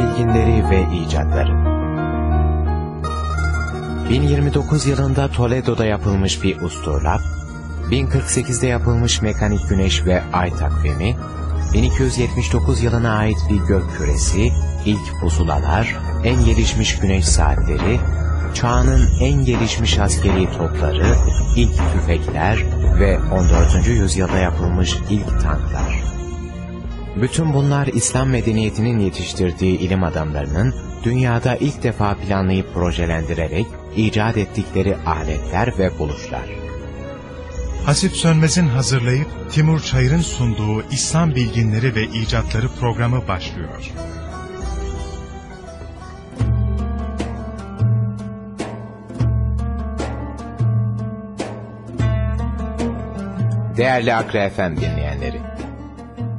bilginleri ve icatları 1029 yılında Toledo'da yapılmış bir usturlap, 1048'de yapılmış mekanik güneş ve ay takvimi, 1279 yılına ait bir gök küresi, ilk pusulalar, en gelişmiş güneş saatleri, çağının en gelişmiş askeri topları, ilk tüfekler ve 14. yüzyılda yapılmış ilk tanklar. Bütün bunlar İslam medeniyetinin yetiştirdiği ilim adamlarının dünyada ilk defa planlayıp projelendirerek icat ettikleri aletler ve buluşlar. Hasip Sönmez'in hazırlayıp Timur Çayır'ın sunduğu İslam Bilginleri ve İcatları programı başlıyor. Değerli Akre FM dinleyenleri,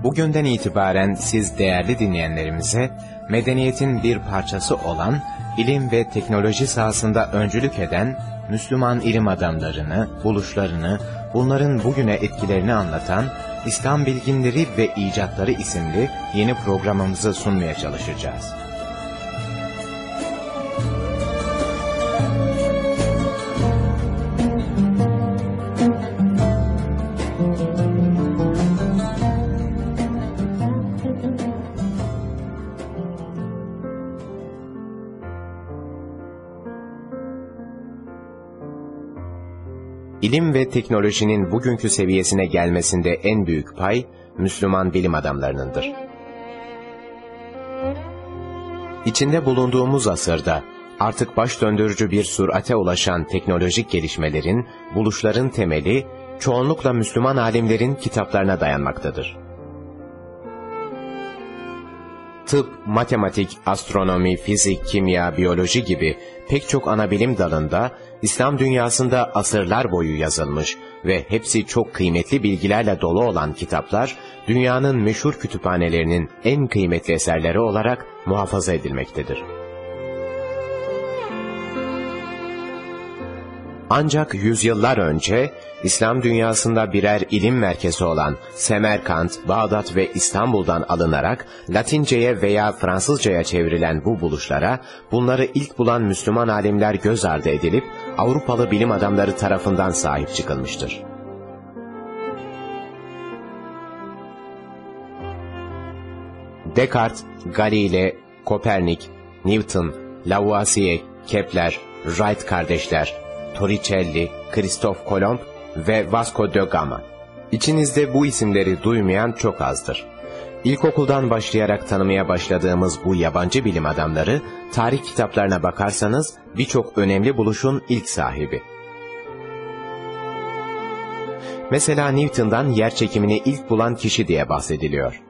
bugünden itibaren siz değerli dinleyenlerimize medeniyetin bir parçası olan, ilim ve teknoloji sahasında öncülük eden Müslüman ilim adamlarını, buluşlarını, bunların bugüne etkilerini anlatan İslam Bilginleri ve İcatları isimli yeni programımızı sunmaya çalışacağız. İlim ve teknolojinin bugünkü seviyesine gelmesinde en büyük pay, Müslüman bilim adamlarınındır. İçinde bulunduğumuz asırda, artık baş döndürücü bir sürate ulaşan teknolojik gelişmelerin, buluşların temeli, çoğunlukla Müslüman alimlerin kitaplarına dayanmaktadır. Tıp, matematik, astronomi, fizik, kimya, biyoloji gibi pek çok ana bilim dalında İslam dünyasında asırlar boyu yazılmış ve hepsi çok kıymetli bilgilerle dolu olan kitaplar, dünyanın meşhur kütüphanelerinin en kıymetli eserleri olarak muhafaza edilmektedir. Ancak yüzyıllar önce İslam dünyasında birer ilim merkezi olan Semerkant, Bağdat ve İstanbul'dan alınarak Latince'ye veya Fransızca'ya çevrilen bu buluşlara bunları ilk bulan Müslüman alimler göz ardı edilip Avrupalı bilim adamları tarafından sahip çıkılmıştır. Descartes, Galile, Kopernik, Newton, Lavoisier, Kepler, Wright kardeşler, Torricelli, Christoph Kolomb ve Vasco da Gama. İçinizde bu isimleri duymayan çok azdır. İlkokuldan başlayarak tanımaya başladığımız bu yabancı bilim adamları, tarih kitaplarına bakarsanız birçok önemli buluşun ilk sahibi. Mesela Newton'dan yer çekimini ilk bulan kişi diye bahsediliyor.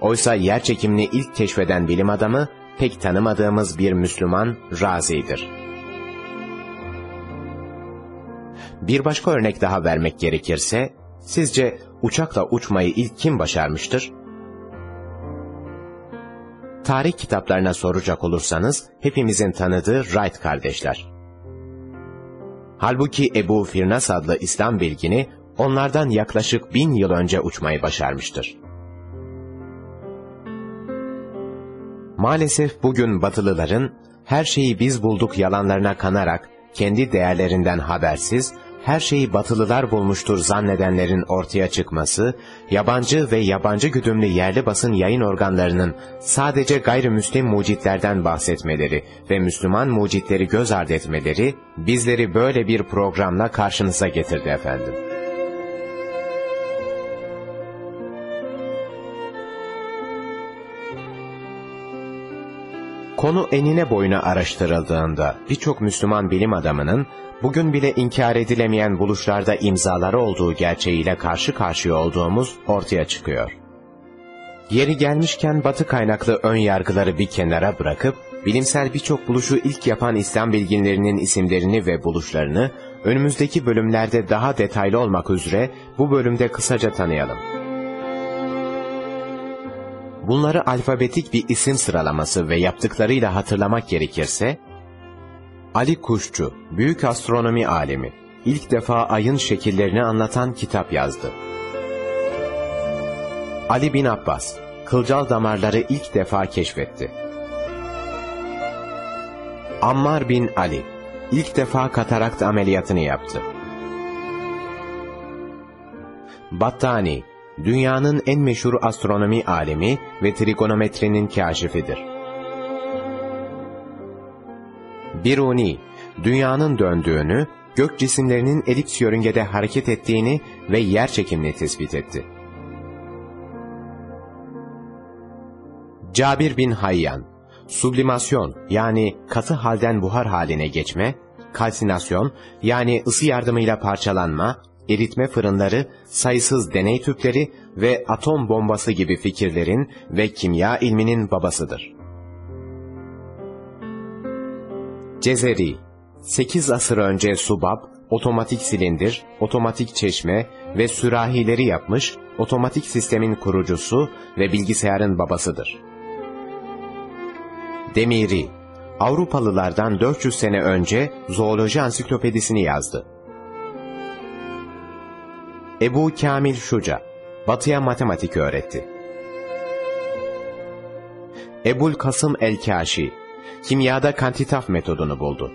Oysa yer çekimini ilk keşfeden bilim adamı, pek tanımadığımız bir Müslüman Razi'dir. Bir başka örnek daha vermek gerekirse, sizce uçakla uçmayı ilk kim başarmıştır? Tarih kitaplarına soracak olursanız, hepimizin tanıdığı Wright kardeşler. Halbuki Ebu Firnas adlı İslam bilgini, onlardan yaklaşık bin yıl önce uçmayı başarmıştır. Maalesef bugün Batılıların, her şeyi biz bulduk yalanlarına kanarak, kendi değerlerinden habersiz, her şeyi batılılar bulmuştur zannedenlerin ortaya çıkması, yabancı ve yabancı güdümlü yerli basın yayın organlarının sadece gayrimüslim mucitlerden bahsetmeleri ve Müslüman mucitleri göz ardı etmeleri, bizleri böyle bir programla karşınıza getirdi efendim. Konu enine boyuna araştırıldığında birçok Müslüman bilim adamının bugün bile inkar edilemeyen buluşlarda imzaları olduğu gerçeğiyle karşı karşıya olduğumuz ortaya çıkıyor. Yeri gelmişken batı kaynaklı ön yargıları bir kenara bırakıp, bilimsel birçok buluşu ilk yapan İslam bilginlerinin isimlerini ve buluşlarını, önümüzdeki bölümlerde daha detaylı olmak üzere bu bölümde kısaca tanıyalım. Bunları alfabetik bir isim sıralaması ve yaptıklarıyla hatırlamak gerekirse, Ali Kuşçu, büyük astronomi alemi, ilk defa ayın şekillerini anlatan kitap yazdı. Ali bin Abbas, kılcal damarları ilk defa keşfetti. Ammar bin Ali ilk defa katarakt ameliyatını yaptı. Battani, dünyanın en meşhur astronomi alemi ve trigonometrinin kaşifidir. Biruni, dünyanın döndüğünü, gök cisimlerinin elips yörüngede hareket ettiğini ve yer çekimini tespit etti. Cabir bin Hayyan, sublimasyon yani katı halden buhar haline geçme, kalsinasyon yani ısı yardımıyla parçalanma, eritme fırınları, sayısız deney tüpleri ve atom bombası gibi fikirlerin ve kimya ilminin babasıdır. Cezeri 8 asır önce subab, otomatik silindir, otomatik çeşme ve sürahileri yapmış, otomatik sistemin kurucusu ve bilgisayarın babasıdır. Demiri, Avrupalılardan 400 sene önce zooloji ansiklopedisini yazdı. Ebu Kamil Şuca, Batı'ya matematik öğretti. Ebul Kasım el-Kaşi, kimyada kantitaf metodunu buldu.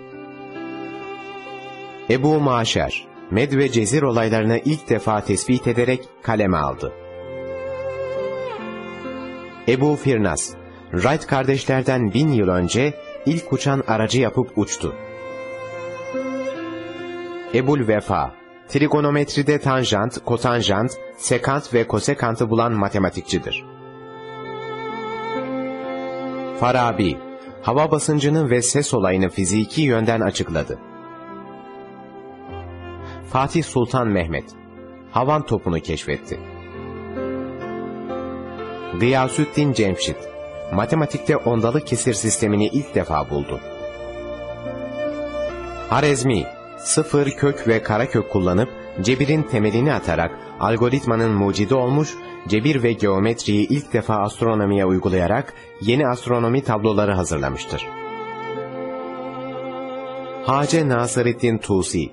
Ebu Maşer, Med ve Cezir olaylarını ilk defa tespit ederek kaleme aldı. Ebu Firnas, Wright kardeşlerden bin yıl önce ilk uçan aracı yapıp uçtu. Ebul Vefa, trigonometride tanjant, kotanjant, sekant ve kosekantı bulan matematikçidir. Farabi, hava basıncını ve ses olayını fiziki yönden açıkladı. Fatih Sultan Mehmet, havan topunu keşfetti. Gıyasüddin Cemşit, matematikte ondalı kesir sistemini ilk defa buldu. Harezmi, sıfır, kök ve karakök kullanıp cebirin temelini atarak algoritmanın mucidi olmuş, cebir ve geometriyi ilk defa astronomiye uygulayarak yeni astronomi tabloları hazırlamıştır. Hace Nasırıddin Tusi,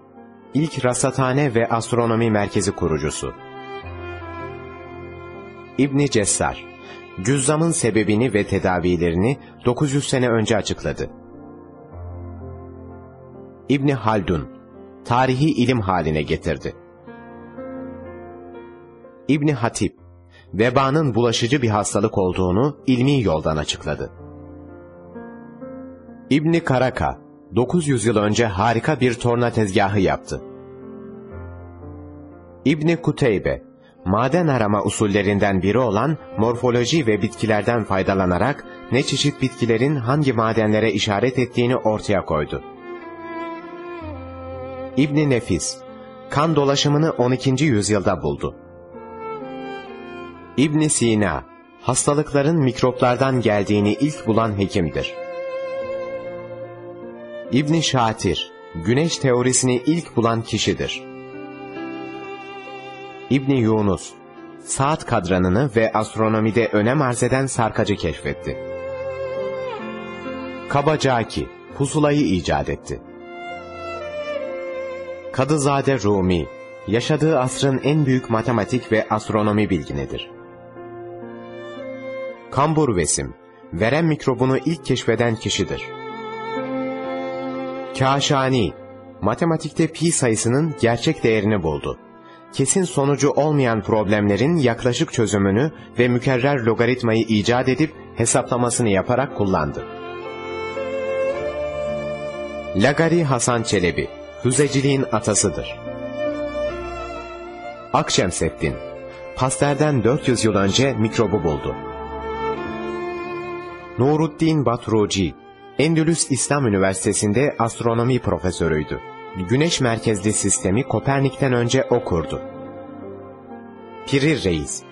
ilk rasathane ve astronomi merkezi kurucusu. İbni Cessar, cüzzamın sebebini ve tedavilerini 900 sene önce açıkladı. İbni Haldun, tarihi ilim haline getirdi. İbni Hatip, vebanın bulaşıcı bir hastalık olduğunu ilmi yoldan açıkladı. İbni Karaka, 900 yıl önce harika bir torna tezgahı yaptı. İbni Kuteybe, maden arama usullerinden biri olan morfoloji ve bitkilerden faydalanarak ne çeşit bitkilerin hangi madenlere işaret ettiğini ortaya koydu. İbni Nefis, kan dolaşımını 12. yüzyılda buldu. İbni Sina, hastalıkların mikroplardan geldiğini ilk bulan hekimdir. İbni Şatir, güneş teorisini ilk bulan kişidir. İbni Yunus, saat kadranını ve astronomide önem arz eden sarkacı keşfetti. Kabacaki, pusulayı icat etti. Kadızade Rumi, yaşadığı asrın en büyük matematik ve astronomi bilginidir. Kambur Vesim, verem mikrobunu ilk keşfeden kişidir. Kaşani, matematikte pi sayısının gerçek değerini buldu. Kesin sonucu olmayan problemlerin yaklaşık çözümünü ve mükerrer logaritmayı icat edip hesaplamasını yaparak kullandı. Lagari Hasan Çelebi, hüzeciliğin atasıdır. Akşemseddin, Paster'den 400 yıl önce mikrobu buldu. Nuruddin Batruci, Endülüs İslam Üniversitesi'nde astronomi profesörüydü. Güneş merkezli sistemi Kopernik'ten önce o kurdu. Piri Reis,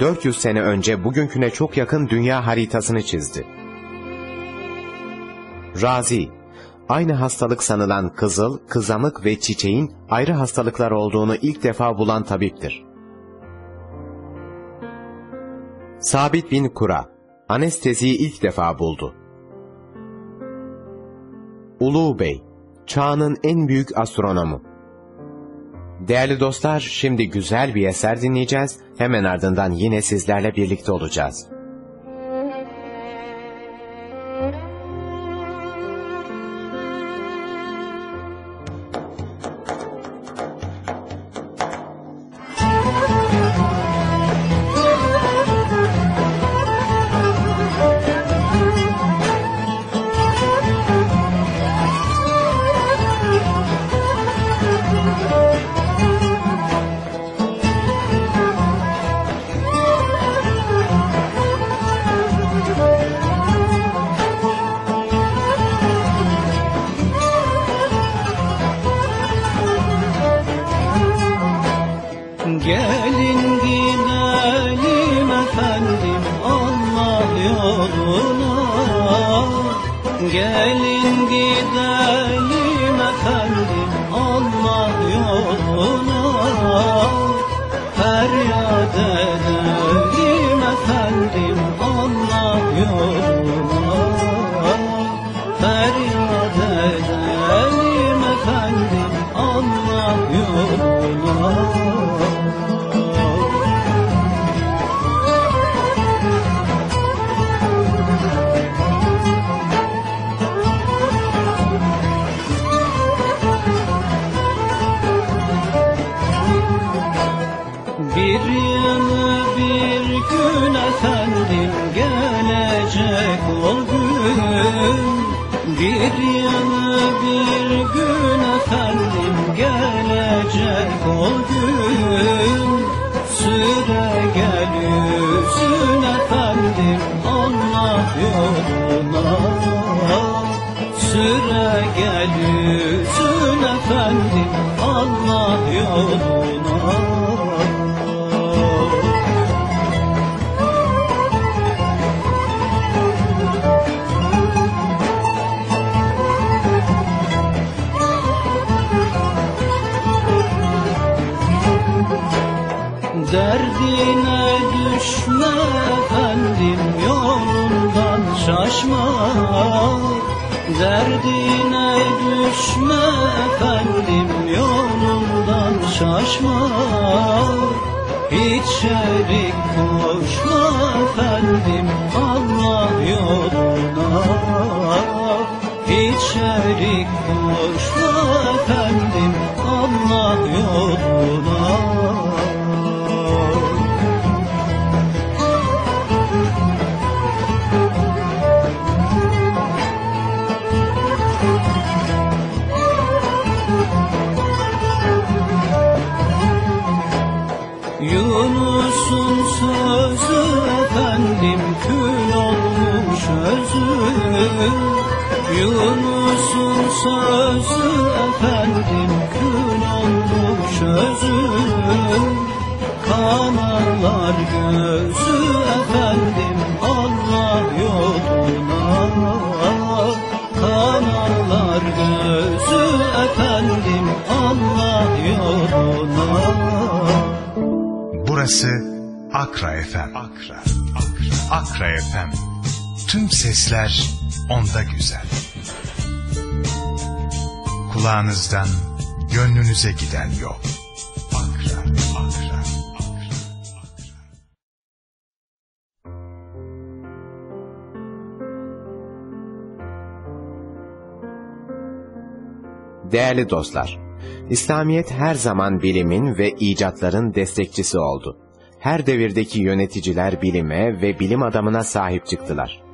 400 sene önce bugünküne çok yakın dünya haritasını çizdi. Razi, aynı hastalık sanılan kızıl, kızamık ve çiçeğin ayrı hastalıklar olduğunu ilk defa bulan tabiptir. Sabit bin Kura, anesteziyi ilk defa buldu. Ulu Bey, çağının en büyük astronomu. Değerli dostlar, şimdi güzel bir eser dinleyeceğiz. Hemen ardından yine sizlerle birlikte olacağız. Bir yanı bir gün efendim gelecek o gün. Süre geliyorsun efendim Allah yoluna Süre geliyorsun efendim Allah yoluna şaşma Derdine düşme efendim yolundan şaşma. Hiç şerik koşma efendim Allah yoluna. Hiç şerik koşma efendim Allah yoluna Yunus'un sözü efendim kül olmuş özü Kanarlar gözü efendim Allah yoluna Kanarlar gözü efendim Allah yoluna Burası Akra FM. Akra, Akra, Akra FM. Tüm sesler onda güzel. Kulağınızdan gönlünüze giden yol. Değerli dostlar, İslamiyet her zaman bilimin ve icatların destekçisi oldu. Her devirdeki yöneticiler bilime ve bilim adamına sahip çıktılar.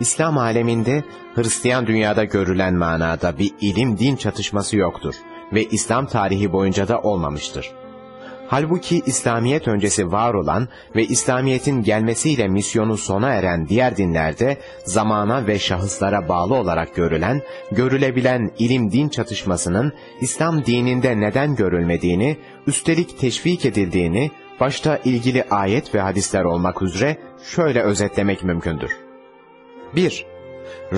İslam aleminde Hristiyan dünyada görülen manada bir ilim-din çatışması yoktur ve İslam tarihi boyunca da olmamıştır. Halbuki İslamiyet öncesi var olan ve İslamiyet'in gelmesiyle misyonu sona eren diğer dinlerde zamana ve şahıslara bağlı olarak görülen, görülebilen ilim-din çatışmasının İslam dininde neden görülmediğini, üstelik teşvik edildiğini, başta ilgili ayet ve hadisler olmak üzere şöyle özetlemek mümkündür. 1.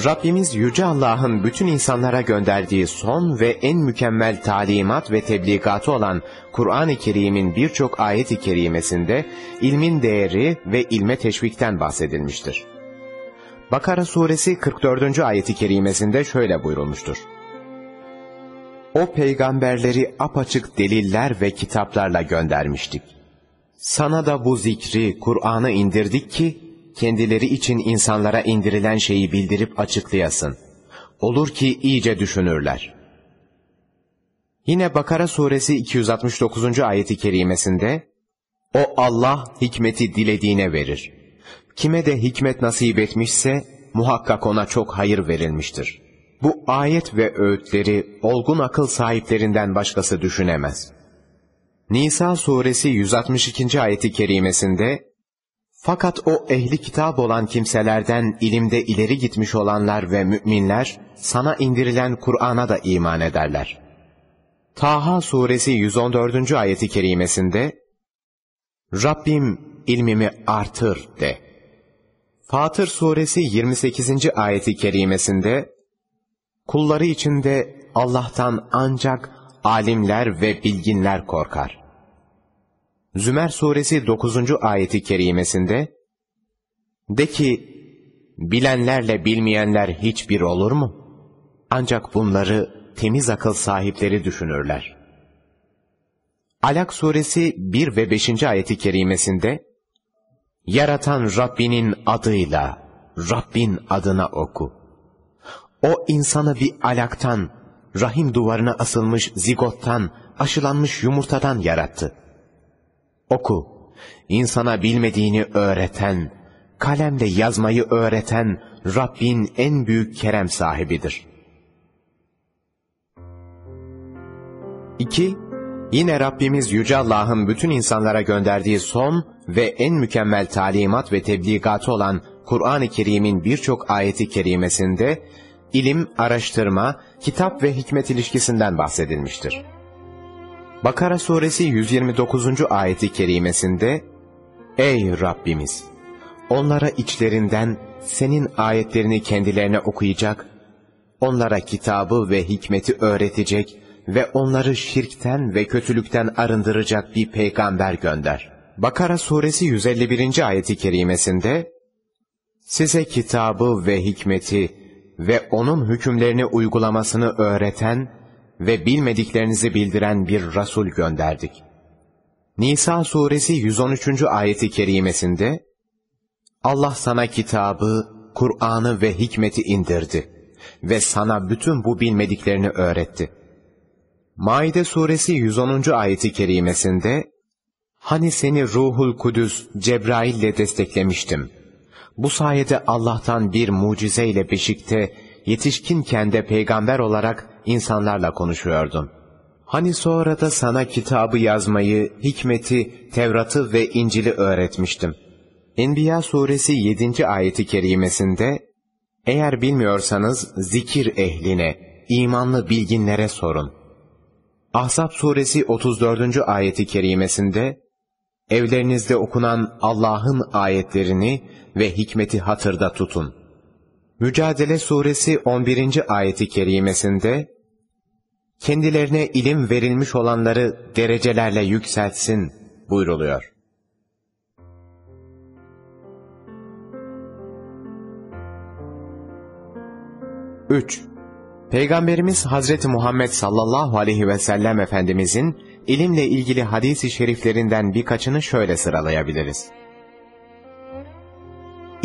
Rabbimiz Yüce Allah'ın bütün insanlara gönderdiği son ve en mükemmel talimat ve tebligatı olan Kur'an-ı Kerim'in birçok ayet-i kerimesinde ilmin değeri ve ilme teşvikten bahsedilmiştir. Bakara suresi 44. ayeti kerimesinde şöyle buyurulmuştur. O peygamberleri apaçık deliller ve kitaplarla göndermiştik. Sana da bu zikri, Kur'an'ı indirdik ki, kendileri için insanlara indirilen şeyi bildirip açıklayasın. Olur ki iyice düşünürler. Yine Bakara suresi 269. ayeti kerimesinde, O Allah hikmeti dilediğine verir. Kime de hikmet nasip etmişse, muhakkak ona çok hayır verilmiştir. Bu ayet ve öğütleri olgun akıl sahiplerinden başkası düşünemez. Nisa suresi 162. ayeti kerimesinde, fakat o ehli kitap olan kimselerden ilimde ileri gitmiş olanlar ve müminler sana indirilen Kur'an'a da iman ederler. Taha suresi 114. ayeti kerimesinde Rabbim ilmimi artır de. Fatır suresi 28. ayeti kerimesinde kulları içinde Allah'tan ancak alimler ve bilginler korkar. Zümer suresi 9. ayeti kerimesinde de ki bilenlerle bilmeyenler hiçbir olur mu? Ancak bunları temiz akıl sahipleri düşünürler. Alak suresi 1 ve 5. ayeti kerimesinde Yaratan Rabbinin adıyla Rabbin adına oku. O insanı bir alaktan, rahim duvarına asılmış zigottan, aşılanmış yumurtadan yarattı. Oku, insana bilmediğini öğreten, kalemle yazmayı öğreten Rabbin en büyük kerem sahibidir. 2. Yine Rabbimiz Yüce Allah'ın bütün insanlara gönderdiği son ve en mükemmel talimat ve tebligatı olan Kur'an-ı Kerim'in birçok ayeti kerimesinde ilim, araştırma, kitap ve hikmet ilişkisinden bahsedilmiştir. Bakara suresi 129. ayeti kerimesinde Ey Rabbimiz! Onlara içlerinden senin ayetlerini kendilerine okuyacak, onlara kitabı ve hikmeti öğretecek ve onları şirkten ve kötülükten arındıracak bir peygamber gönder. Bakara suresi 151. ayeti kerimesinde, Size kitabı ve hikmeti ve onun hükümlerini uygulamasını öğreten ve bilmediklerinizi bildiren bir Rasul gönderdik. Nisa suresi 113. ayeti kerimesinde, Allah sana kitabı, Kur'an'ı ve hikmeti indirdi ve sana bütün bu bilmediklerini öğretti. Maide suresi 110. ayeti kerimesinde, Hani seni Ruhul Kudüs Cebrail ile desteklemiştim. Bu sayede Allah'tan bir mucizeyle beşikte, yetişkinken de peygamber olarak insanlarla konuşuyordun. Hani sonra da sana kitabı yazmayı, hikmeti, Tevrat'ı ve İncil'i öğretmiştim. Enbiya suresi 7. ayeti kerimesinde, Eğer bilmiyorsanız zikir ehline, imanlı bilginlere sorun. Ahzab suresi 34. ayeti kerimesinde, Evlerinizde okunan Allah'ın ayetlerini ve hikmeti hatırda tutun. Mücadele suresi 11. ayeti kerimesinde, kendilerine ilim verilmiş olanları derecelerle yükseltsin buyruluyor. Üç. Peygamberimiz Hazreti Muhammed sallallahu aleyhi ve sellem Efendimizin ilimle ilgili hadis-i şeriflerinden birkaçını şöyle sıralayabiliriz.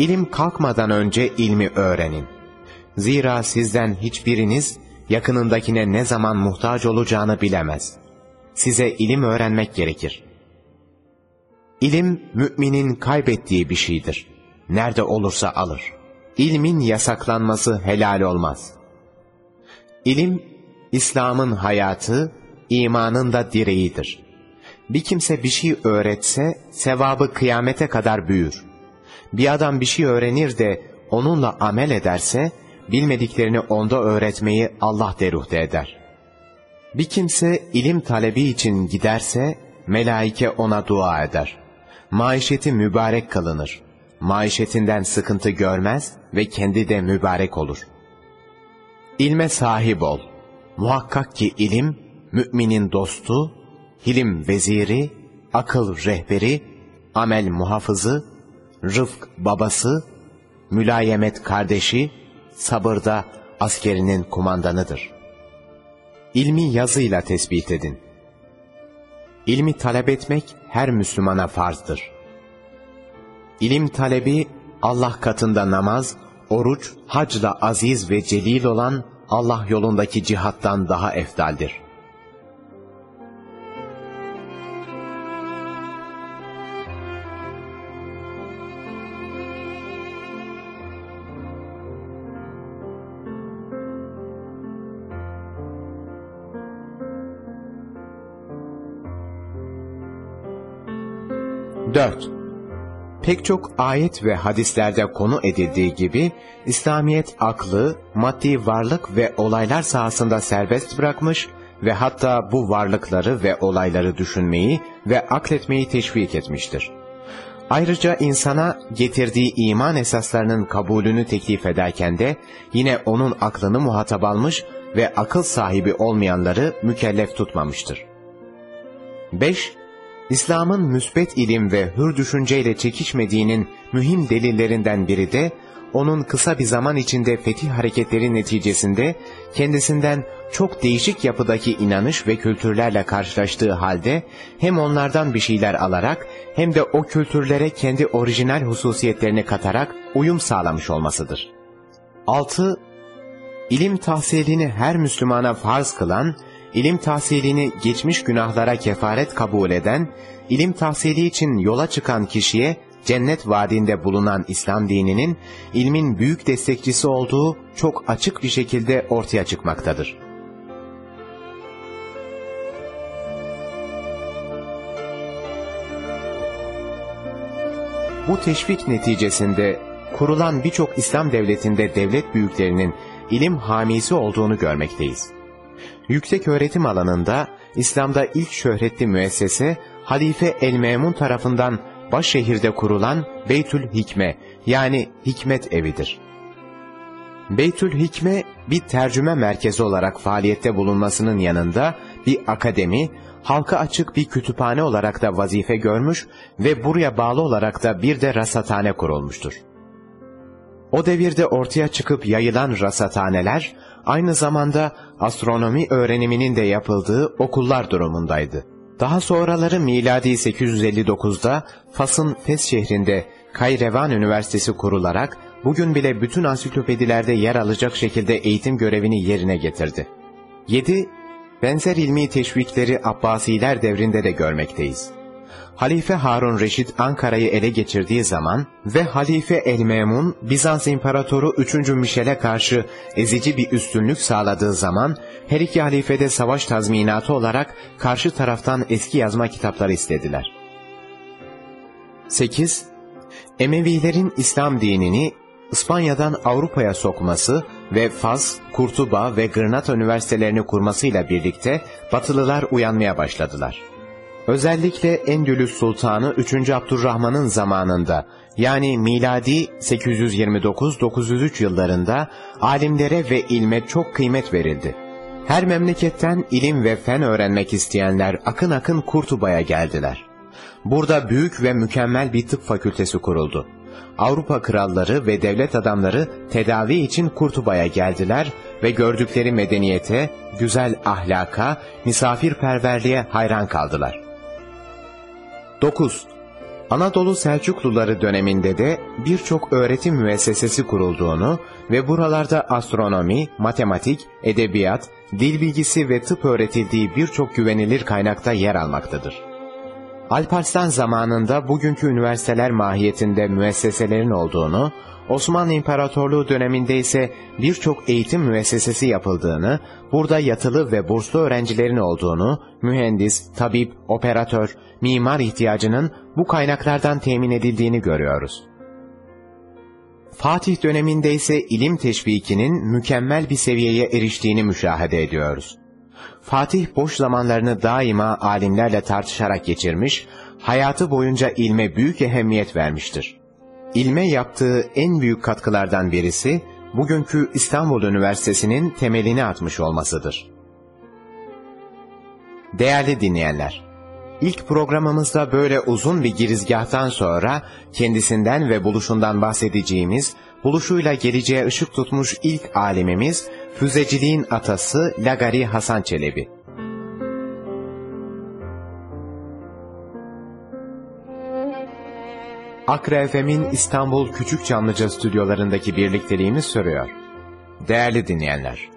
İlim kalkmadan önce ilmi öğrenin. Zira sizden hiçbiriniz yakınındakine ne zaman muhtaç olacağını bilemez. Size ilim öğrenmek gerekir. İlim, müminin kaybettiği bir şeydir. Nerede olursa alır. İlmin yasaklanması helal olmaz. İlim, İslam'ın hayatı, imanın da direğidir. Bir kimse bir şey öğretse, sevabı kıyamete kadar büyür. Bir adam bir şey öğrenir de onunla amel ederse, bilmediklerini onda öğretmeyi Allah deruhte eder. Bir kimse ilim talebi için giderse, melaike ona dua eder. Maişeti mübarek kılınır. Maişetinden sıkıntı görmez ve kendi de mübarek olur. İlme sahip ol. Muhakkak ki ilim, müminin dostu, hilim veziri, akıl rehberi, amel muhafızı, rıfk babası, mülayemet kardeşi, sabırda askerinin kumandanıdır. İlmi yazıyla tespit edin. İlmi talep etmek her Müslümana farzdır. İlim talebi Allah katında namaz, oruç, hacla aziz ve celil olan Allah yolundaki cihattan daha eftaldir. 4. Pek çok ayet ve hadislerde konu edildiği gibi, İslamiyet aklı, maddi varlık ve olaylar sahasında serbest bırakmış ve hatta bu varlıkları ve olayları düşünmeyi ve akletmeyi teşvik etmiştir. Ayrıca insana getirdiği iman esaslarının kabulünü teklif ederken de yine onun aklını muhatap almış ve akıl sahibi olmayanları mükellef tutmamıştır. 5. İslam'ın müsbet ilim ve hür düşünceyle çekişmediğinin mühim delillerinden biri de, onun kısa bir zaman içinde fetih hareketleri neticesinde kendisinden çok değişik yapıdaki inanış ve kültürlerle karşılaştığı halde hem onlardan bir şeyler alarak hem de o kültürlere kendi orijinal hususiyetlerini katarak uyum sağlamış olmasıdır. 6. İlim tahsilini her Müslümana farz kılan, ilim tahsilini geçmiş günahlara kefaret kabul eden, ilim tahsili için yola çıkan kişiye cennet vaadinde bulunan İslam dininin ilmin büyük destekçisi olduğu çok açık bir şekilde ortaya çıkmaktadır. Bu teşvik neticesinde kurulan birçok İslam devletinde devlet büyüklerinin ilim hamisi olduğunu görmekteyiz. Yüksek öğretim alanında İslam'da ilk şöhretli müessese Halife el-Memun tarafından başşehirde kurulan Beytül Hikme yani Hikmet Evi'dir. Beytül Hikme bir tercüme merkezi olarak faaliyette bulunmasının yanında bir akademi, halka açık bir kütüphane olarak da vazife görmüş ve buraya bağlı olarak da bir de rasathane kurulmuştur. O devirde ortaya çıkıp yayılan rasathaneler, aynı zamanda astronomi öğreniminin de yapıldığı okullar durumundaydı. Daha sonraları miladi 859'da Fas'ın Fes şehrinde Kayrevan Üniversitesi kurularak bugün bile bütün ansiklopedilerde yer alacak şekilde eğitim görevini yerine getirdi. 7. Benzer ilmi teşvikleri Abbasiler devrinde de görmekteyiz. Halife Harun Reşit Ankara'yı ele geçirdiği zaman ve Halife El-Memun Bizans İmparatoru 3. Mişel'e karşı ezici bir üstünlük sağladığı zaman her iki halifede savaş tazminatı olarak karşı taraftan eski yazma kitapları istediler. 8. Emevilerin İslam dinini İspanya'dan Avrupa'ya sokması ve Faz, Kurtuba ve Granada üniversitelerini kurmasıyla birlikte Batılılar uyanmaya başladılar. Özellikle Endülüs Sultanı 3. Abdurrahman'ın zamanında yani miladi 829-903 yıllarında alimlere ve ilme çok kıymet verildi. Her memleketten ilim ve fen öğrenmek isteyenler akın akın Kurtuba'ya geldiler. Burada büyük ve mükemmel bir tıp fakültesi kuruldu. Avrupa kralları ve devlet adamları tedavi için Kurtuba'ya geldiler ve gördükleri medeniyete, güzel ahlaka, misafirperverliğe hayran kaldılar. 9. Anadolu Selçukluları döneminde de birçok öğretim müessesesi kurulduğunu ve buralarda astronomi, matematik, edebiyat, dil bilgisi ve tıp öğretildiği birçok güvenilir kaynakta yer almaktadır. Alparslan zamanında bugünkü üniversiteler mahiyetinde müesseselerin olduğunu, Osmanlı İmparatorluğu döneminde ise birçok eğitim müessesesi yapıldığını, burada yatılı ve burslu öğrencilerin olduğunu, mühendis, tabip, operatör, mimar ihtiyacının bu kaynaklardan temin edildiğini görüyoruz. Fatih döneminde ise ilim teşvikinin mükemmel bir seviyeye eriştiğini müşahede ediyoruz. Fatih boş zamanlarını daima alimlerle tartışarak geçirmiş, hayatı boyunca ilme büyük ehemmiyet vermiştir. İlme yaptığı en büyük katkılardan birisi, bugünkü İstanbul Üniversitesi'nin temelini atmış olmasıdır. Değerli dinleyenler, ilk programımızda böyle uzun bir girizgahtan sonra kendisinden ve buluşundan bahsedeceğimiz, buluşuyla geleceğe ışık tutmuş ilk alimimiz, füzeciliğin atası Lagari Hasan Çelebi. Akra FM'in İstanbul Küçük Çamlıca stüdyolarındaki birlikteliğimiz sürüyor. Değerli dinleyenler,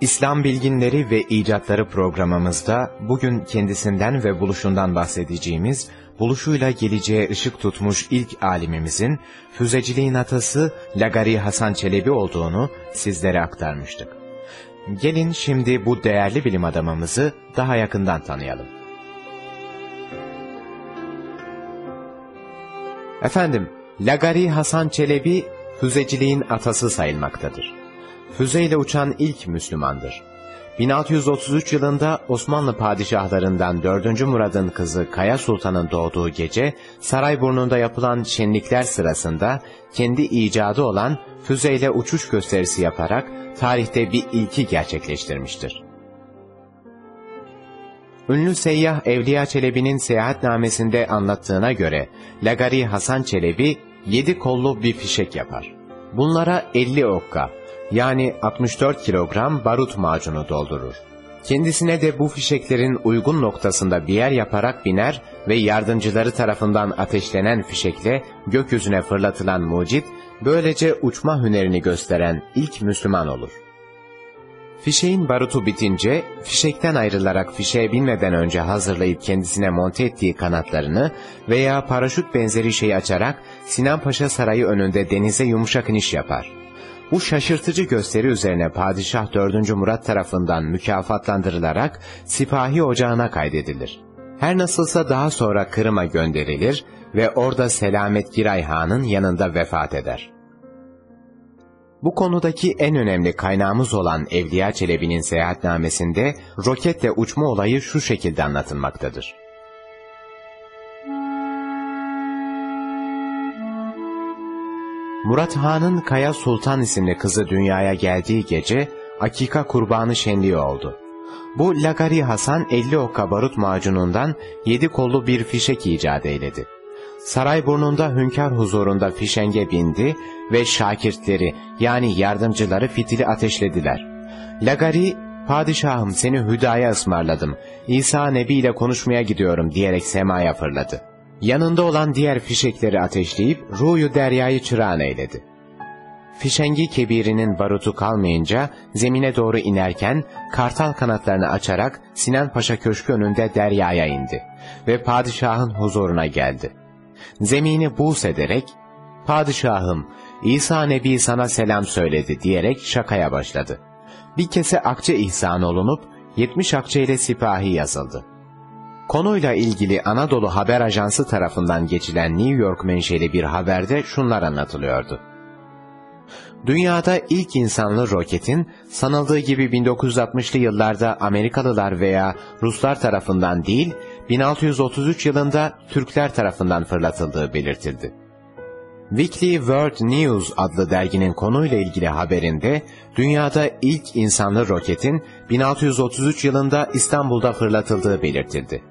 İslam Bilginleri ve İcatları programımızda bugün kendisinden ve buluşundan bahsedeceğimiz, buluşuyla geleceğe ışık tutmuş ilk alimimizin, füzeciliğin atası Lagari Hasan Çelebi olduğunu sizlere aktarmıştık. Gelin şimdi bu değerli bilim adamımızı daha yakından tanıyalım. Efendim, Lagari Hasan Çelebi, füzeciliğin atası sayılmaktadır. Füzeyle uçan ilk Müslümandır. 1633 yılında Osmanlı padişahlarından 4. Murad'ın kızı Kaya Sultan'ın doğduğu gece Sarayburnu'nda yapılan şenlikler sırasında kendi icadı olan füzeyle uçuş gösterisi yaparak tarihte bir ilki gerçekleştirmiştir. Ünlü seyyah Evliya Çelebi'nin seyahatnamesinde anlattığına göre Lagari Hasan Çelebi yedi kollu bir fişek yapar. Bunlara 50 okka yani 64 kilogram barut macunu doldurur. Kendisine de bu fişeklerin uygun noktasında bir yer yaparak biner ve yardımcıları tarafından ateşlenen fişekle gökyüzüne fırlatılan mucit, böylece uçma hünerini gösteren ilk Müslüman olur. Fişeğin barutu bitince, fişekten ayrılarak fişeğe binmeden önce hazırlayıp kendisine monte ettiği kanatlarını veya paraşüt benzeri şeyi açarak Sinan Paşa Sarayı önünde denize yumuşak iniş yapar. Bu şaşırtıcı gösteri üzerine Padişah 4. Murat tarafından mükafatlandırılarak Sipahi Ocağı'na kaydedilir. Her nasılsa daha sonra Kırım'a gönderilir ve orada Selamet Giray Han'ın yanında vefat eder. Bu konudaki en önemli kaynağımız olan Evliya Çelebi'nin seyahatnamesinde roketle uçma olayı şu şekilde anlatılmaktadır. Murat Han'ın Kaya Sultan isimli kızı dünyaya geldiği gece akika kurbanı şenliği oldu. Bu Lagari Hasan 50 okka barut macunundan yedi kollu bir fişek icat eyledi. Saray burnunda hünkâr huzurunda fişenge bindi ve şakirtleri yani yardımcıları fitili ateşlediler. Lagari, padişahım seni hüdaya ısmarladım, İsa Nebi ile konuşmaya gidiyorum diyerek semaya fırladı. Yanında olan diğer fişekleri ateşleyip Ruyu Derya'yı çırağan eyledi. Fişengi kebirinin barutu kalmayınca zemine doğru inerken kartal kanatlarını açarak Sinan Paşa Köşkü önünde deryaya indi ve padişahın huzuruna geldi. Zemini buğs ederek, ''Padişahım, İsa Nebi sana selam söyledi.'' diyerek şakaya başladı. Bir kese akçe ihsan olunup 70 akçe ile sipahi yazıldı. Konuyla ilgili Anadolu Haber Ajansı tarafından geçilen New York menşeli bir haberde şunlar anlatılıyordu. Dünyada ilk insanlı roketin sanıldığı gibi 1960'lı yıllarda Amerikalılar veya Ruslar tarafından değil, 1633 yılında Türkler tarafından fırlatıldığı belirtildi. Weekly World News adlı derginin konuyla ilgili haberinde dünyada ilk insanlı roketin 1633 yılında İstanbul'da fırlatıldığı belirtildi.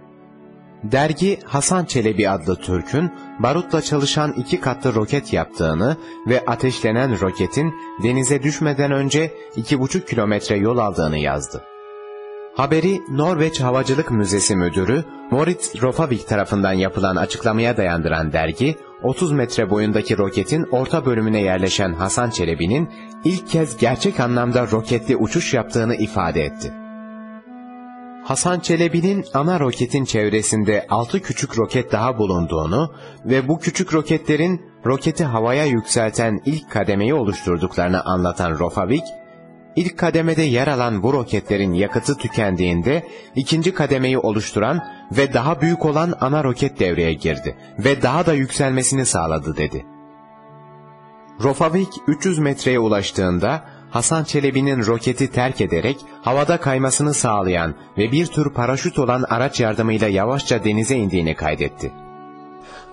Dergi Hasan Çelebi adlı Türk'ün barutla çalışan iki katlı roket yaptığını ve ateşlenen roketin denize düşmeden önce iki buçuk kilometre yol aldığını yazdı. Haberi Norveç Havacılık Müzesi Müdürü Moritz Rofavik tarafından yapılan açıklamaya dayandıran dergi, 30 metre boyundaki roketin orta bölümüne yerleşen Hasan Çelebi'nin ilk kez gerçek anlamda roketli uçuş yaptığını ifade etti. Hasan Çelebi'nin ana roketin çevresinde altı küçük roket daha bulunduğunu ve bu küçük roketlerin roketi havaya yükselten ilk kademeyi oluşturduklarını anlatan Rofavik, ilk kademede yer alan bu roketlerin yakıtı tükendiğinde ikinci kademeyi oluşturan ve daha büyük olan ana roket devreye girdi ve daha da yükselmesini sağladı dedi. Rofavik 300 metreye ulaştığında Hasan Çelebi'nin roketi terk ederek havada kaymasını sağlayan ve bir tür paraşüt olan araç yardımıyla yavaşça denize indiğini kaydetti.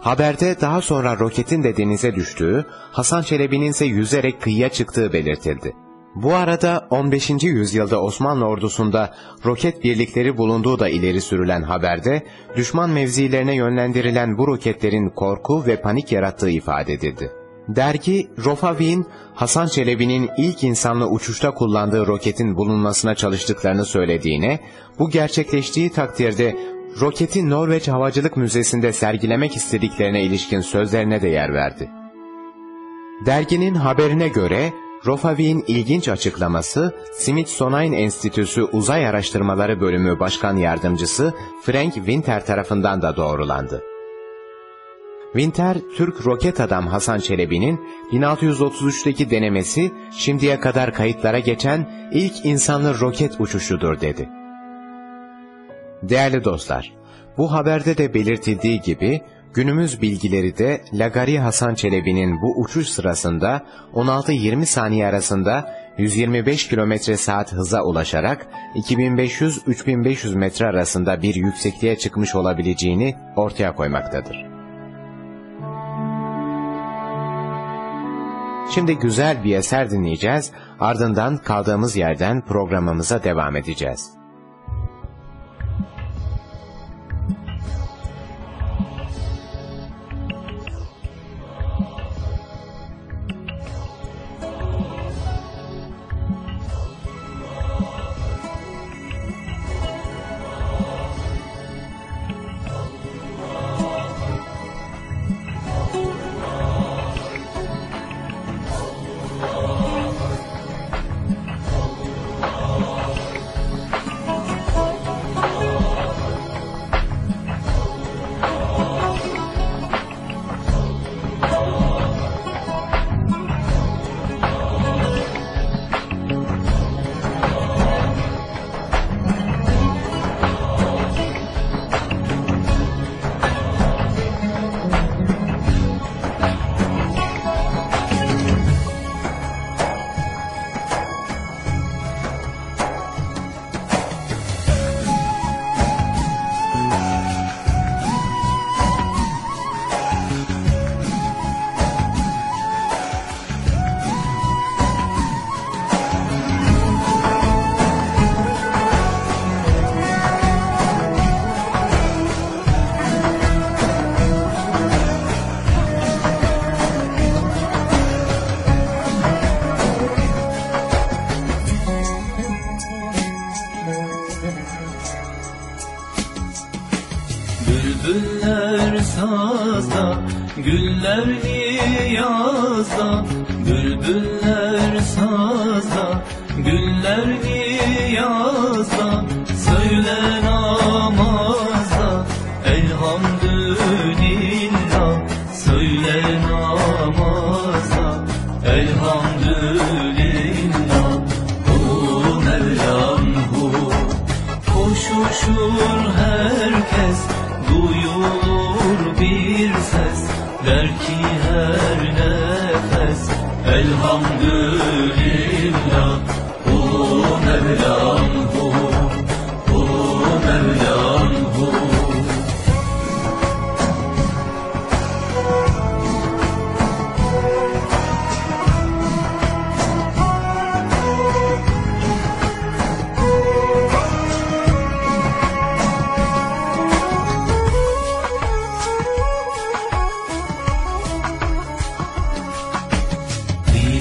Haberde daha sonra roketin de denize düştüğü, Hasan Çelebi'nin ise yüzerek kıyıya çıktığı belirtildi. Bu arada 15. yüzyılda Osmanlı ordusunda roket birlikleri bulunduğu da ileri sürülen haberde, düşman mevzilerine yönlendirilen bu roketlerin korku ve panik yarattığı ifade edildi. Dergi, Rofavi'nin Hasan Çelebi'nin ilk insanlı uçuşta kullandığı roketin bulunmasına çalıştıklarını söylediğine, bu gerçekleştiği takdirde roketi Norveç Havacılık Müzesi'nde sergilemek istediklerine ilişkin sözlerine de yer verdi. Derginin haberine göre, Rofavi'nin ilginç açıklaması, Smithsonian Enstitüsü Uzay Araştırmaları Bölümü Başkan Yardımcısı Frank Winter tarafından da doğrulandı. Winter, Türk roket adam Hasan Çelebi'nin 1633'teki denemesi şimdiye kadar kayıtlara geçen ilk insanlı roket uçuşudur dedi. Değerli dostlar, bu haberde de belirtildiği gibi günümüz bilgileri de Lagari Hasan Çelebi'nin bu uçuş sırasında 16-20 saniye arasında 125 km saat hıza ulaşarak 2500-3500 metre arasında bir yüksekliğe çıkmış olabileceğini ortaya koymaktadır. Şimdi güzel bir eser dinleyeceğiz, ardından kaldığımız yerden programımıza devam edeceğiz.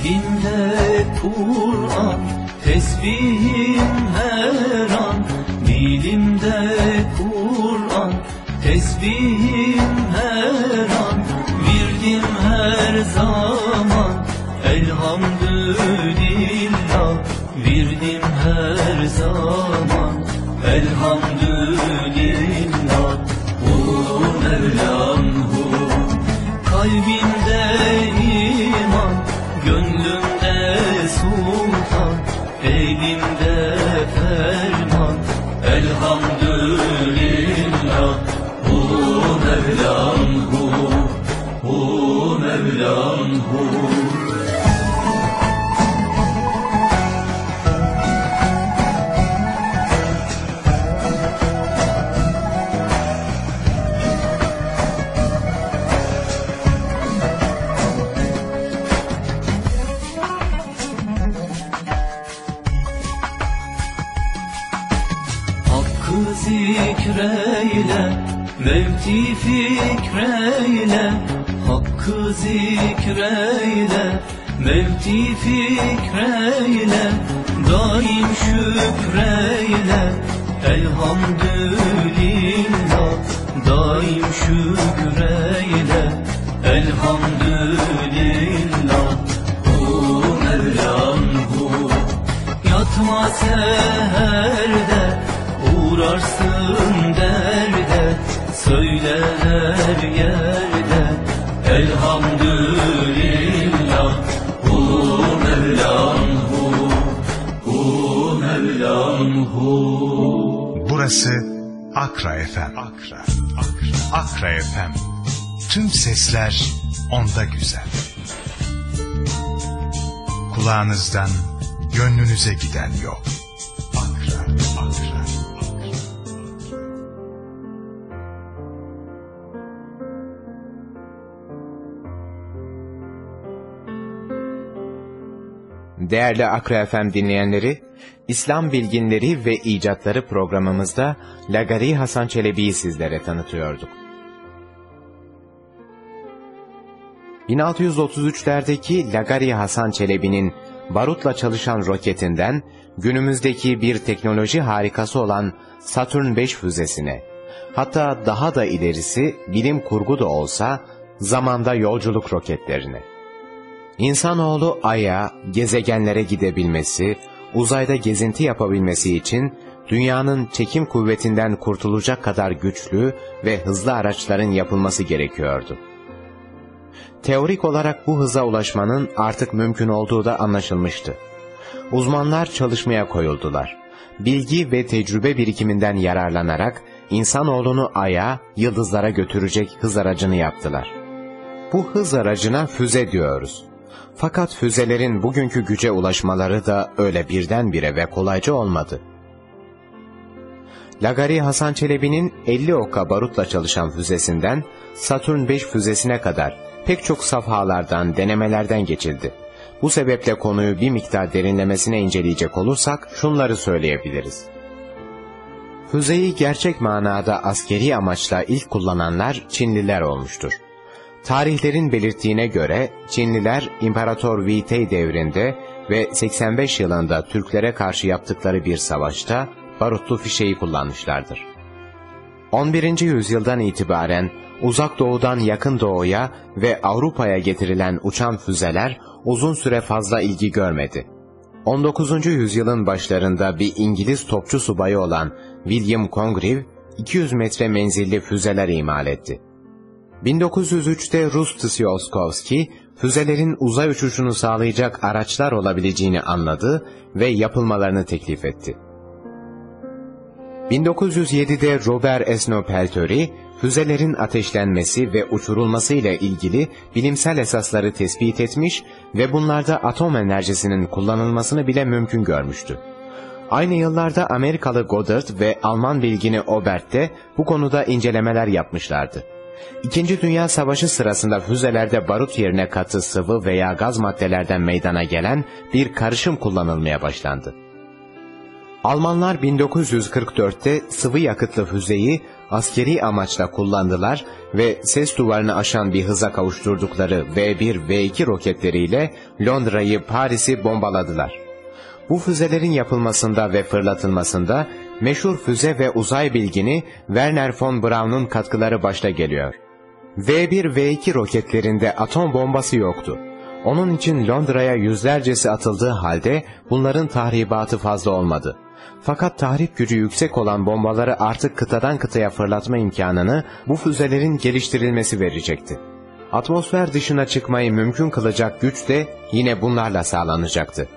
Dilimde Kur'an, tesbihim her an. Dilimde Kur'an, tesbihim her an. Virdim her zaman, elhamdülillah. Virdim her zaman, elhamdülillah fikreyle Hakkı zikreyle, mevti fikreyle Daim şükreyle, elhamdülillah Daim şükreyle, elhamdülillah. Hu Mevlam hu Yatma seherde uğrarsın derde Söyler yerde elhamdülillah Hu Mevlam hu Hu Mevlam hu Burası Akra FM. Akra, Akra, Akra FM. Tüm sesler onda güzel. Kulağınızdan gönlünüze giden yol. Akra, akra, Değerli Akra FM dinleyenleri, İslam bilginleri ve icatları programımızda Lagari Hasan Çelebi'yi sizlere tanıtıyorduk. 1633'lerdeki Lagari Hasan Çelebi'nin barutla çalışan roketinden günümüzdeki bir teknoloji harikası olan Saturn 5 füzesine, hatta daha da ilerisi bilim kurgu da olsa zamanda yolculuk roketlerine. İnsanoğlu Ay'a, gezegenlere gidebilmesi, uzayda gezinti yapabilmesi için dünyanın çekim kuvvetinden kurtulacak kadar güçlü ve hızlı araçların yapılması gerekiyordu. Teorik olarak bu hıza ulaşmanın artık mümkün olduğu da anlaşılmıştı. Uzmanlar çalışmaya koyuldular. Bilgi ve tecrübe birikiminden yararlanarak insanoğlunu Ay'a, yıldızlara götürecek hız aracını yaptılar. Bu hız aracına füze diyoruz. Fakat füzelerin bugünkü güce ulaşmaları da öyle birdenbire ve kolayca olmadı. Lagari Hasan Çelebi'nin 50 okka barutla çalışan füzesinden Saturn 5 füzesine kadar pek çok safhalardan, denemelerden geçildi. Bu sebeple konuyu bir miktar derinlemesine inceleyecek olursak şunları söyleyebiliriz. Füzeyi gerçek manada askeri amaçla ilk kullananlar Çinliler olmuştur. Tarihlerin belirttiğine göre Çinliler İmparator Vitey devrinde ve 85 yılında Türklere karşı yaptıkları bir savaşta barutlu fişeği kullanmışlardır. 11. yüzyıldan itibaren uzak doğudan yakın doğuya ve Avrupa'ya getirilen uçan füzeler uzun süre fazla ilgi görmedi. 19. yüzyılın başlarında bir İngiliz topçu subayı olan William Congreve 200 metre menzilli füzeler imal etti. 1903'te Rus Tsiolkovski, füzelerin uzay uçuşunu sağlayacak araçlar olabileceğini anladı ve yapılmalarını teklif etti. 1907'de Robert Esnopeltöri, füzelerin ateşlenmesi ve uçurulması ile ilgili bilimsel esasları tespit etmiş ve bunlarda atom enerjisinin kullanılmasını bile mümkün görmüştü. Aynı yıllarda Amerikalı Goddard ve Alman bilgini Obert de bu konuda incelemeler yapmışlardı. İkinci Dünya Savaşı sırasında füzelerde barut yerine katı sıvı veya gaz maddelerden meydana gelen bir karışım kullanılmaya başlandı. Almanlar 1944'te sıvı yakıtlı füzeyi askeri amaçla kullandılar ve ses duvarını aşan bir hıza kavuşturdukları V1 V2 roketleriyle Londra'yı Paris'i bombaladılar. Bu füzelerin yapılmasında ve fırlatılmasında meşhur füze ve uzay bilgini Werner von Braun'un katkıları başta geliyor. V1 V2 roketlerinde atom bombası yoktu. Onun için Londra'ya yüzlercesi atıldığı halde bunların tahribatı fazla olmadı. Fakat tahrip gücü yüksek olan bombaları artık kıtadan kıtaya fırlatma imkanını bu füzelerin geliştirilmesi verecekti. Atmosfer dışına çıkmayı mümkün kılacak güç de yine bunlarla sağlanacaktı.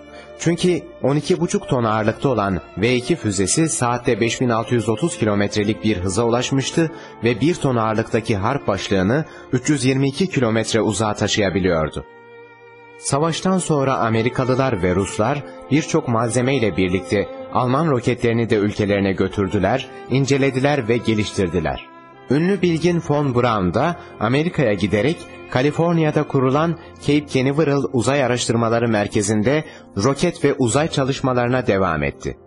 Çünkü 12,5 ton ağırlıkta olan V2 füzesi saatte 5630 kilometrelik bir hıza ulaşmıştı ve 1 ton ağırlıktaki harp başlığını 322 kilometre uzağa taşıyabiliyordu. Savaştan sonra Amerikalılar ve Ruslar birçok malzeme ile birlikte Alman roketlerini de ülkelerine götürdüler, incelediler ve geliştirdiler. Ünlü bilgin von Braun da Amerika'ya giderek Kaliforniya'da kurulan Cape Canaveral Uzay Araştırmaları Merkezi'nde roket ve uzay çalışmalarına devam etti.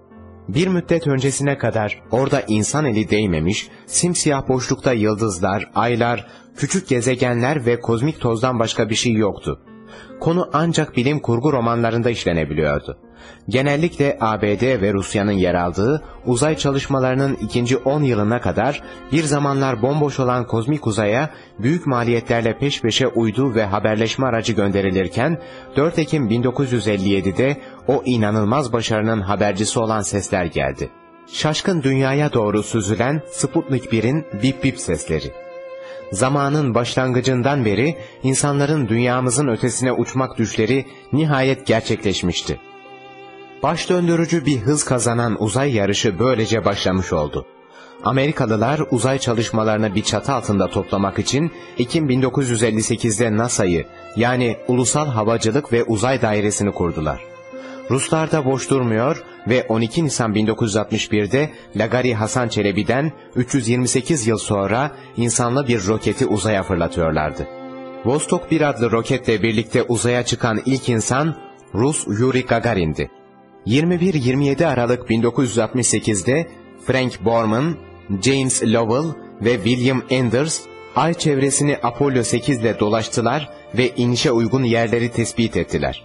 Bir müddet öncesine kadar orada insan eli değmemiş, simsiyah boşlukta yıldızlar, aylar, küçük gezegenler ve kozmik tozdan başka bir şey yoktu. Konu ancak bilim kurgu romanlarında işlenebiliyordu. Genellikle ABD ve Rusya'nın yer aldığı uzay çalışmalarının ikinci 10 yılına kadar bir zamanlar bomboş olan kozmik uzaya büyük maliyetlerle peş peşe uydu ve haberleşme aracı gönderilirken 4 Ekim 1957'de o inanılmaz başarının habercisi olan sesler geldi. Şaşkın dünyaya doğru süzülen Sputnik 1'in bip bip sesleri. Zamanın başlangıcından beri insanların dünyamızın ötesine uçmak düşleri nihayet gerçekleşmişti. Baş döndürücü bir hız kazanan uzay yarışı böylece başlamış oldu. Amerikalılar uzay çalışmalarını bir çatı altında toplamak için Ekim 1958'de NASA'yı yani Ulusal Havacılık ve Uzay Dairesi'ni kurdular. Ruslar da boş durmuyor ve 12 Nisan 1961'de Lagari Hasan Çelebi'den 328 yıl sonra insanlı bir roketi uzaya fırlatıyorlardı. Vostok 1 adlı roketle birlikte uzaya çıkan ilk insan Rus Yuri Gagarin'di. 21-27 Aralık 1968'de Frank Borman, James Lovell ve William Enders ay çevresini Apollo 8 ile dolaştılar ve inişe uygun yerleri tespit ettiler.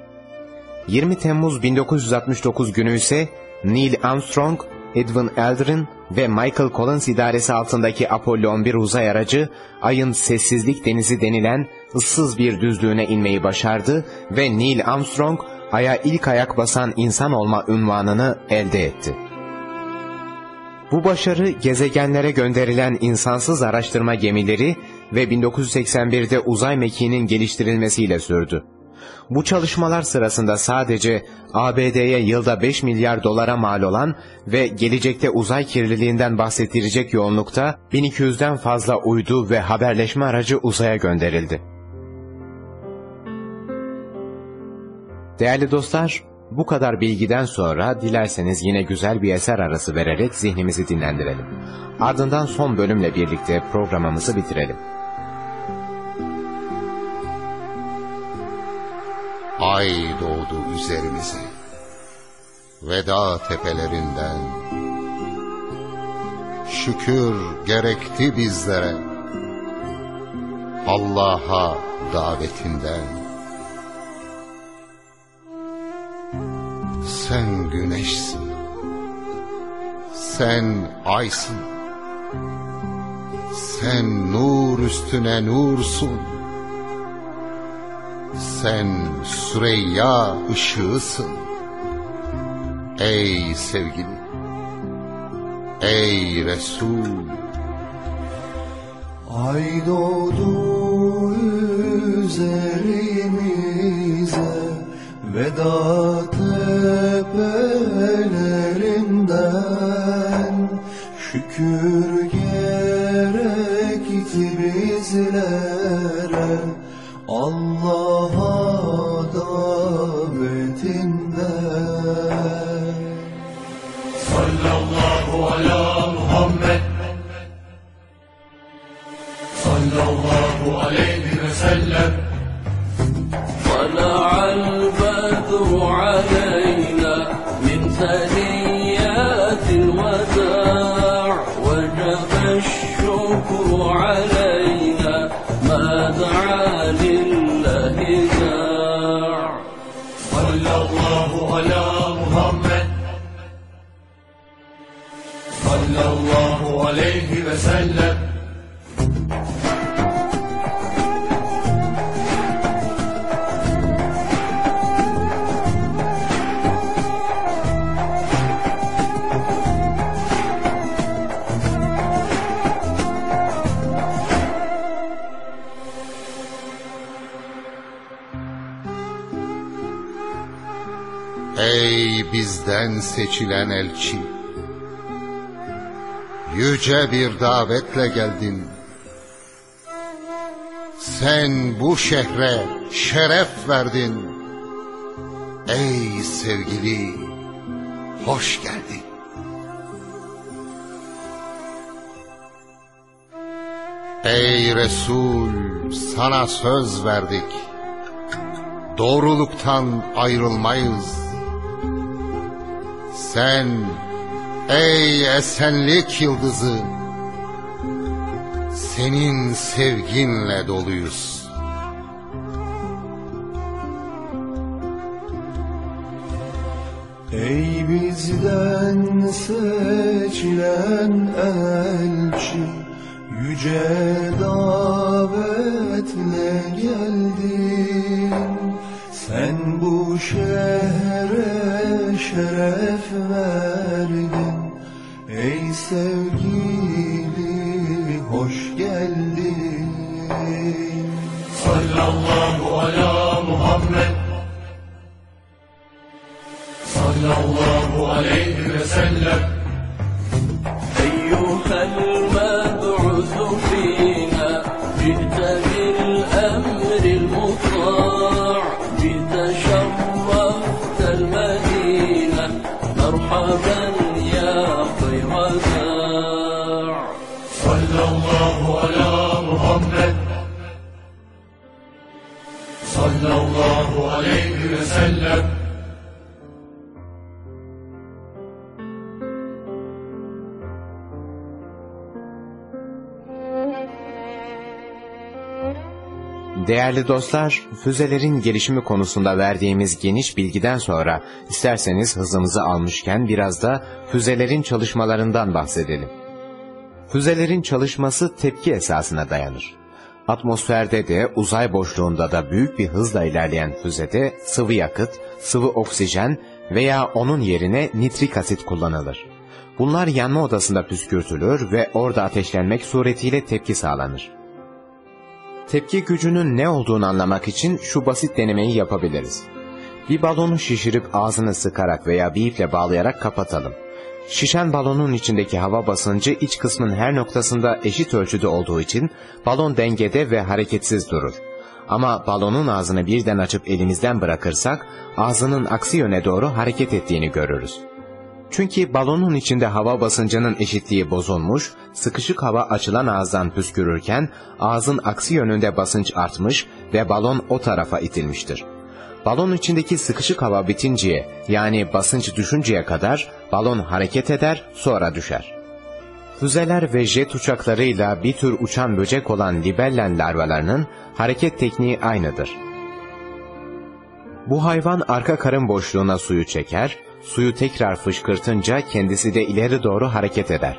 20 Temmuz 1969 günü ise Neil Armstrong, Edwin Aldrin ve Michael Collins idaresi altındaki Apollo 11 uzay aracı ayın sessizlik denizi denilen ıssız bir düzlüğüne inmeyi başardı ve Neil Armstrong aya ilk ayak basan insan olma unvanını elde etti. Bu başarı gezegenlere gönderilen insansız araştırma gemileri ve 1981'de uzay mekiğinin geliştirilmesiyle sürdü. Bu çalışmalar sırasında sadece ABD'ye yılda 5 milyar dolara mal olan ve gelecekte uzay kirliliğinden bahsettirecek yoğunlukta 1200'den fazla uydu ve haberleşme aracı uzaya gönderildi. Değerli dostlar, bu kadar bilgiden sonra dilerseniz yine güzel bir eser arası vererek zihnimizi dinlendirelim. Ardından son bölümle birlikte programımızı bitirelim. Ay doğdu üzerimize, veda tepelerinden. Şükür gerekti bizlere, Allah'a davetinden. Sen güneşsin, sen aysın, sen nur üstüne nursun. Sen Süreyya ışığısın. Ey sevgili, ey Resul. Ay doğdu üzerimize tepelerinden Şükür gerekti bizlere Allah'a davetinden Sallallahu ala seçilen elçi. Yüce bir davetle geldin. Sen bu şehre şeref verdin. Ey sevgili, hoş geldin. Ey Resul, sana söz verdik. Doğruluktan ayrılmayız. Sen ey esenlik yıldızı senin sevginle doluyuz. Ey bizden seçilen elçi Yüce davetle geldin Sen bu şehre şeref verdin Ey sevgili hoş geldin. Sallallahu ala Muhammed. Sallallahu aleyhi ve sellem aleyhi ve sellem Değerli dostlar, füzelerin gelişimi konusunda verdiğimiz geniş bilgiden sonra isterseniz hızımızı almışken biraz da füzelerin çalışmalarından bahsedelim. Füzelerin çalışması tepki esasına dayanır. Atmosferde de uzay boşluğunda da büyük bir hızla ilerleyen füzede sıvı yakıt, sıvı oksijen veya onun yerine nitrik asit kullanılır. Bunlar yanma odasında püskürtülür ve orada ateşlenmek suretiyle tepki sağlanır. Tepki gücünün ne olduğunu anlamak için şu basit denemeyi yapabiliriz. Bir balonu şişirip ağzını sıkarak veya bir iple bağlayarak kapatalım. Şişen balonun içindeki hava basıncı iç kısmın her noktasında eşit ölçüde olduğu için balon dengede ve hareketsiz durur. Ama balonun ağzını birden açıp elimizden bırakırsak ağzının aksi yöne doğru hareket ettiğini görürüz. Çünkü balonun içinde hava basıncının eşitliği bozulmuş, sıkışık hava açılan ağızdan püskürürken ağzın aksi yönünde basınç artmış ve balon o tarafa itilmiştir. Balon içindeki sıkışık hava bitinceye yani basınç düşünceye kadar balon hareket eder sonra düşer. Füzeler ve jet uçaklarıyla bir tür uçan böcek olan libellen larvalarının hareket tekniği aynıdır. Bu hayvan arka karın boşluğuna suyu çeker, suyu tekrar fışkırtınca kendisi de ileri doğru hareket eder.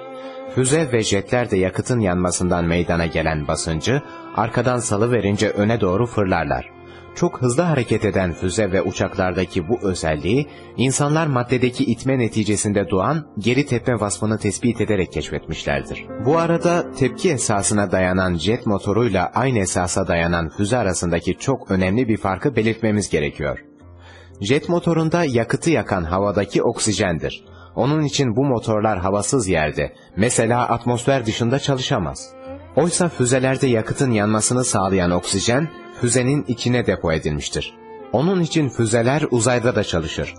Füze ve jetler de yakıtın yanmasından meydana gelen basıncı arkadan salıverince öne doğru fırlarlar. Çok hızlı hareket eden füze ve uçaklardaki bu özelliği, insanlar maddedeki itme neticesinde doğan geri tepme vasfını tespit ederek keşfetmişlerdir. Bu arada tepki esasına dayanan jet motoruyla aynı esasa dayanan füze arasındaki çok önemli bir farkı belirtmemiz gerekiyor. Jet motorunda yakıtı yakan havadaki oksijendir. Onun için bu motorlar havasız yerde, mesela atmosfer dışında çalışamaz. Oysa füzelerde yakıtın yanmasını sağlayan oksijen, füzenin içine depo edilmiştir. Onun için füzeler uzayda da çalışır.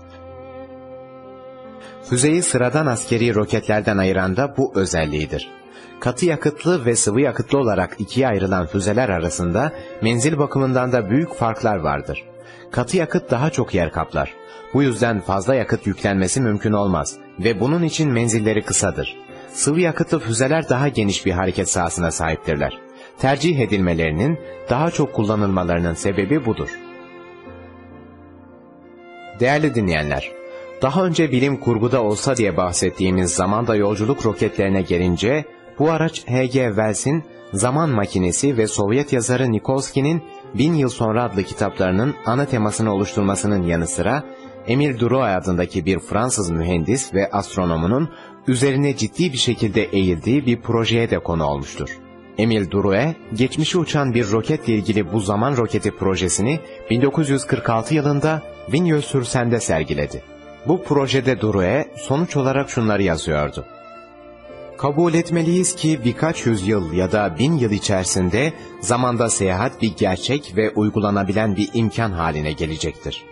Füzeyi sıradan askeri roketlerden ayıran da bu özelliğidir. Katı yakıtlı ve sıvı yakıtlı olarak ikiye ayrılan füzeler arasında menzil bakımından da büyük farklar vardır. Katı yakıt daha çok yer kaplar. Bu yüzden fazla yakıt yüklenmesi mümkün olmaz ve bunun için menzilleri kısadır. Sıvı yakıtlı füzeler daha geniş bir hareket sahasına sahiptirler. Tercih edilmelerinin, daha çok kullanılmalarının sebebi budur. Değerli dinleyenler, daha önce bilim kurguda olsa diye bahsettiğimiz zamanda yolculuk roketlerine gelince, bu araç H.G. Wells'in Zaman Makinesi ve Sovyet yazarı Nikolski'nin Bin Yıl Sonra adlı kitaplarının ana temasını oluşturmasının yanı sıra, Emil Drouet adındaki bir Fransız mühendis ve astronomunun üzerine ciddi bir şekilde eğildiği bir projeye de konu olmuştur. Emil Drouet, geçmişi uçan bir roketle ilgili bu zaman roketi projesini 1946 yılında Vigneux-sur-Seine'de sergiledi. Bu projede Drouet sonuç olarak şunları yazıyordu. Kabul etmeliyiz ki birkaç yüzyıl ya da bin yıl içerisinde zamanda seyahat bir gerçek ve uygulanabilen bir imkan haline gelecektir.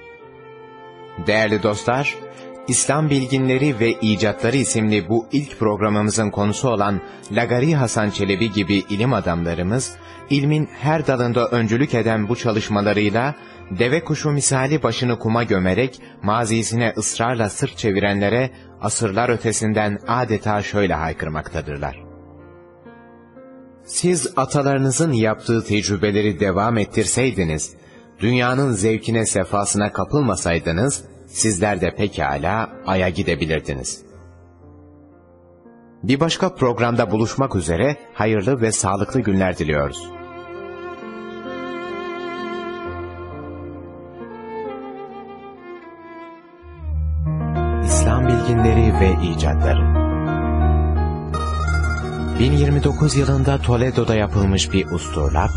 Değerli dostlar, İslam Bilginleri ve İcatları isimli bu ilk programımızın konusu olan Lagari Hasan Çelebi gibi ilim adamlarımız, ilmin her dalında öncülük eden bu çalışmalarıyla, deve kuşu misali başını kuma gömerek, mazisine ısrarla sırt çevirenlere, asırlar ötesinden adeta şöyle haykırmaktadırlar. Siz atalarınızın yaptığı tecrübeleri devam ettirseydiniz, dünyanın zevkine sefasına kapılmasaydınız, sizler de pekala Ay'a gidebilirdiniz. Bir başka programda buluşmak üzere hayırlı ve sağlıklı günler diliyoruz. İslam Bilginleri ve İcatları 1029 yılında Toledo'da yapılmış bir usturlap,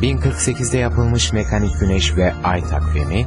1048'de yapılmış mekanik güneş ve ay takvimi,